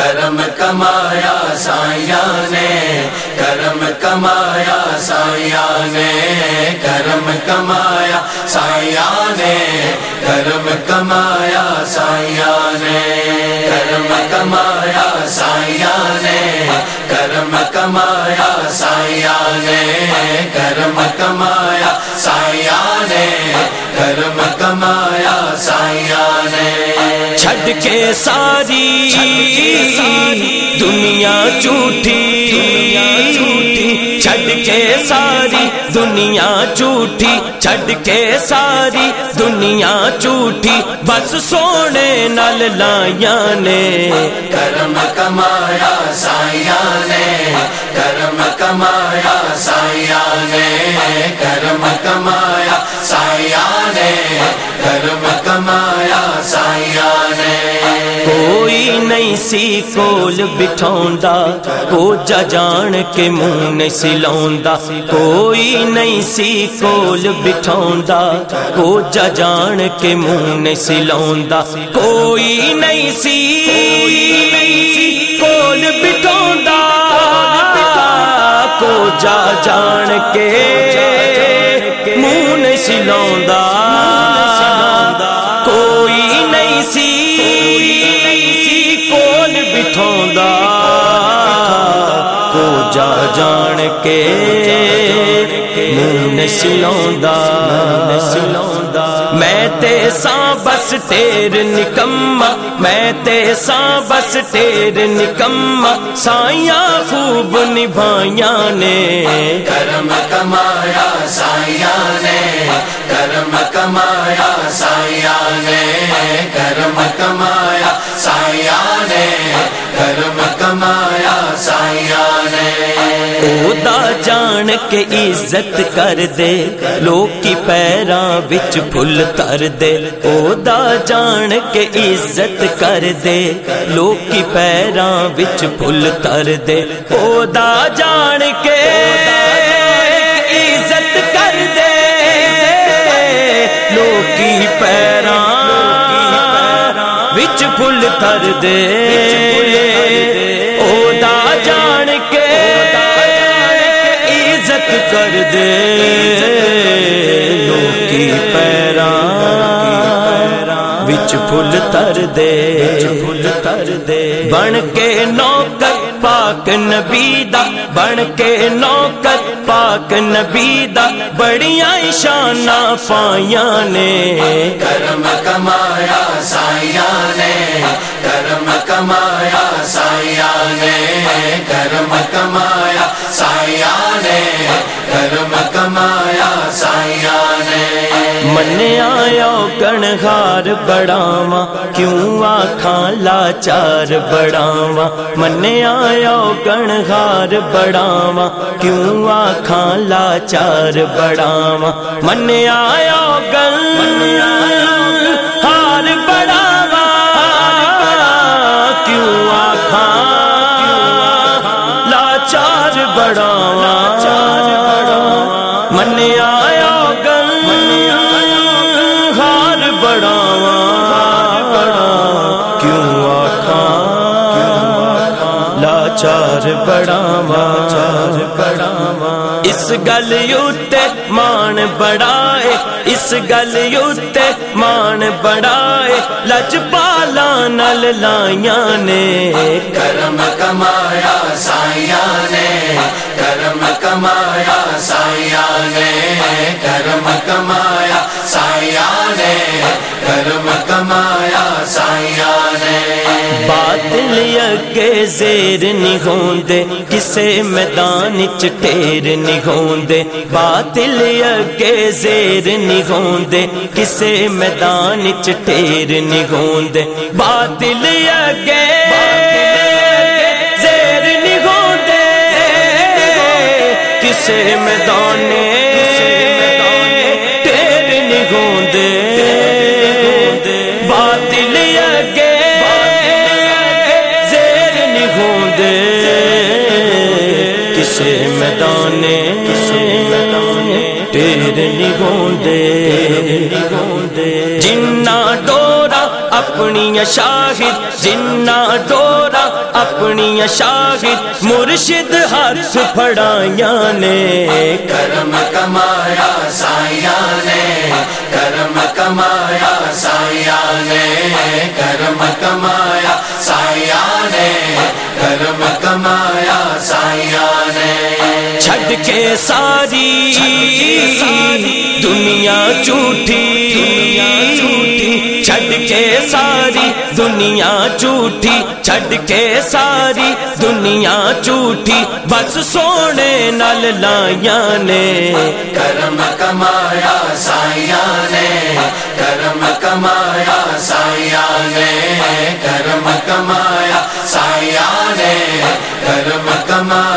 کرم کمایا سائیا نے، کرم کمایا سائیا نے، کرم کمایا سائیا نے، کرم کمایا سائیا نے، کرم کمایا سائیا نے، کرم کمایا سائیا نے، کرم کمایا سائیا نے، کرم کمایا سائیا نے چھڈ کے ساری دنیا جھوٹی چھڈ کے ساری دنیا جھوٹی چھڈ کے ساری دنیا جھوٹی بس سونے نال لائیا نے کرم کمایا سائیا نے کرم کمایا سائیا نے کرم کمایا سائیا نے کرم سی کول بٹھاؤندا کو جا جان کے منہ نہیں سلاؤندا کوئی نہیں سی کول بٹھاؤندا کو جا جان کے منہ نہیں سلاؤندا کوئی نہیں سی کول بٹھاؤندا کو جا جان کے بیٹھوں دا کو جا جان کے نسلوں دا ساں بس تیر نکما میں تے ساں بس تیر نکما سائیاں خوب نبھائیاں نے۔ کرم کمایا سائیا نے، کرم کمایا سائیا نے۔ کرم کمایا سائیا نے، کرم کمایا سائیا نے۔ او دا جان کے عزت کر دے لوکی پیراں وچ پھل تر دے۔ او دا جان کے عزت کر دے لوکی پیراں وچ پھل تر دے۔ او دا جان کے عزت کر دے لوکی پیراں وچ پھل تر دے۔ او دا جان کے کر دے۔ لوکی پیراں وچ پھل تر دے۔ پھل تر دے بن کے نوکر پاک نبی دا بن کے نوکر پاک نبی دا۔ بڑیاں شاناں پائیاں نے۔ کرم کمایا سائیا نے۔ آیا کنہار بڑاواں کیوں آکھاں لاچار بڑاوا من آیا کنہار بڑاواں کیوں آکھاں لاچار بڑاوا من آیا گل ہار بڑاواں کیوں آکھاں لاچار بڑاواں من آیا آخاں لاچار بڑاوا چار بڑاوا اس گل یوتے مان بڑائے اس گل یوتے مان بڑائے لج پالا نل لائیاں نے۔ کرم کمایا سائیا نے۔ کرم کمایا سائیا نے۔ کرم کمایا سائیا نے۔ کرم کمایا سائیا نے باطل اگے زیر نہیں ہوندے، کسے میدان چ ٹیر نہیں ہوندے۔ باطل اگے زیر نہیں ہوندے، کسے میدان چ ٹیر نہیں ہوندے۔ باطل اگے زیر نہیں ہوندے، کسے میدان ٹیر نہیں ہوندے۔ کسے میدان کسے میدان ٹیر نہیں ہوندے جنہ ڈورا اپنی شاہد، جنہ ڈورا اپنی شاہد، مرشد ہاتھ پھڑایا نے۔ کرم کمایا سائیا نے۔ کرم کمایا سائیا نے۔ کرم کمایا سائیا نے۔ کرم کے ساری دنیا جھوٹی چھڈ کے ساری دنیا جھوٹی، چھڈ کے ساری دنیا جھوٹی، بس سونے نل لائیا نے۔ کرم کمایا سائیا نے۔ کرم کمایا سائیا نے۔ کرم کمایا سائیا نے۔ کرم کمایا